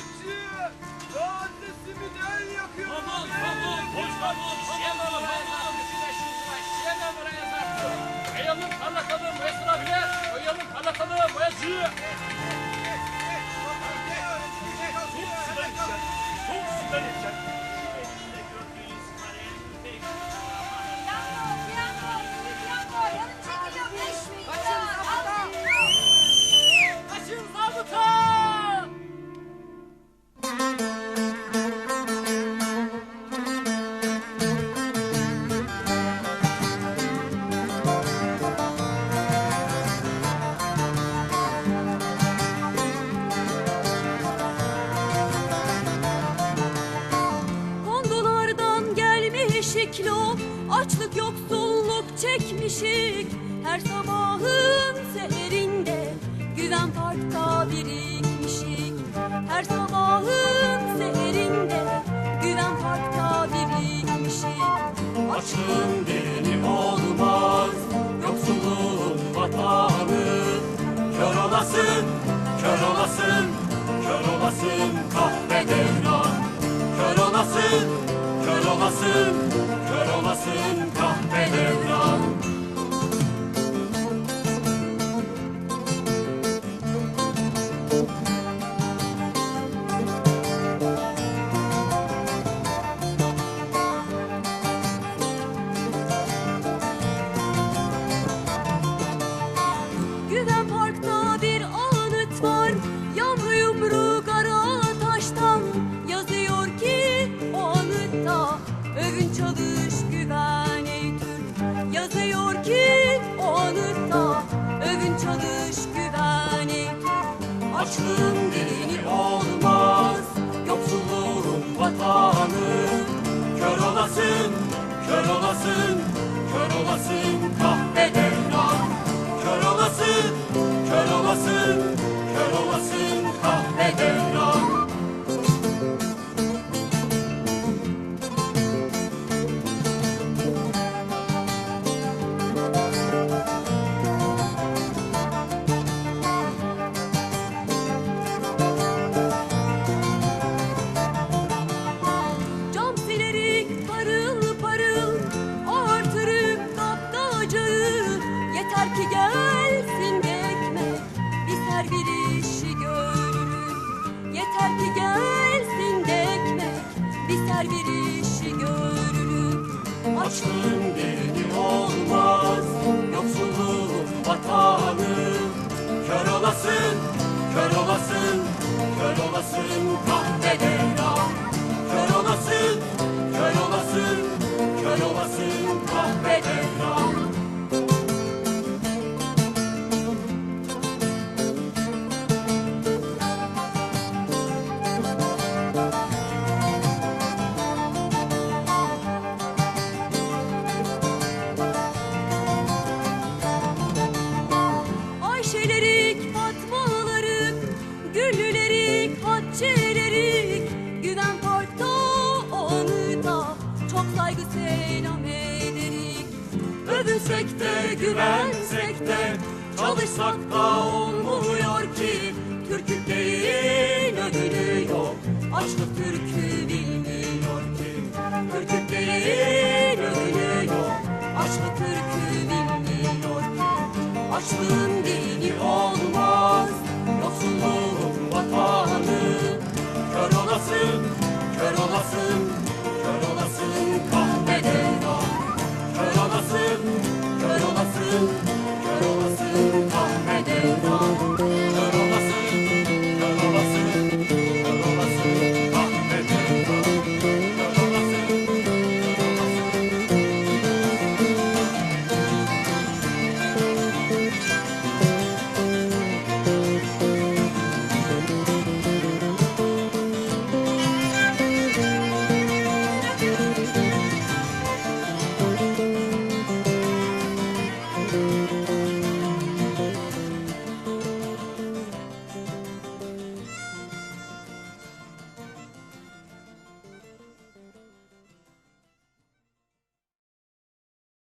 Simitçi! Taze simit el yakıyor! Aman aman! Hoş aman! Yeme aman! Yeme buraya zaten! Koyalım kalatalım esnafiler! Koyalım kalatalım acı! Çok sudan içer! Çok sudan içer! İklo Açlık yoksulluk çekmişik. Her sabahın seherinde Güven parkta birikmişik. Her sabahın seherinde Güven parkta birikmişik. Açlığın dini olmaz Yoksulluğun vatanı. Kör olasın, kör olasın Kör olasın Övün çalış güven ey Türk Açlığın dini olmaz Yoksulluğun vatanı. Kör olasın, kör olasın Kör olasın kahve Kör olasın, kör olasın Kör olasın kahve Bizler bir işi görürüz Açlığın dini olmaz. Yoksulluğun vatanı Övünsek de güvensek de Çalışsak da olmuyor ki. Türk'ü değil ödülü yok Açlık Türk'ü bilmiyor ki. Türk'ü değil ödülü yok Açlık Türk'ü bilmiyor ki. Açlığın dini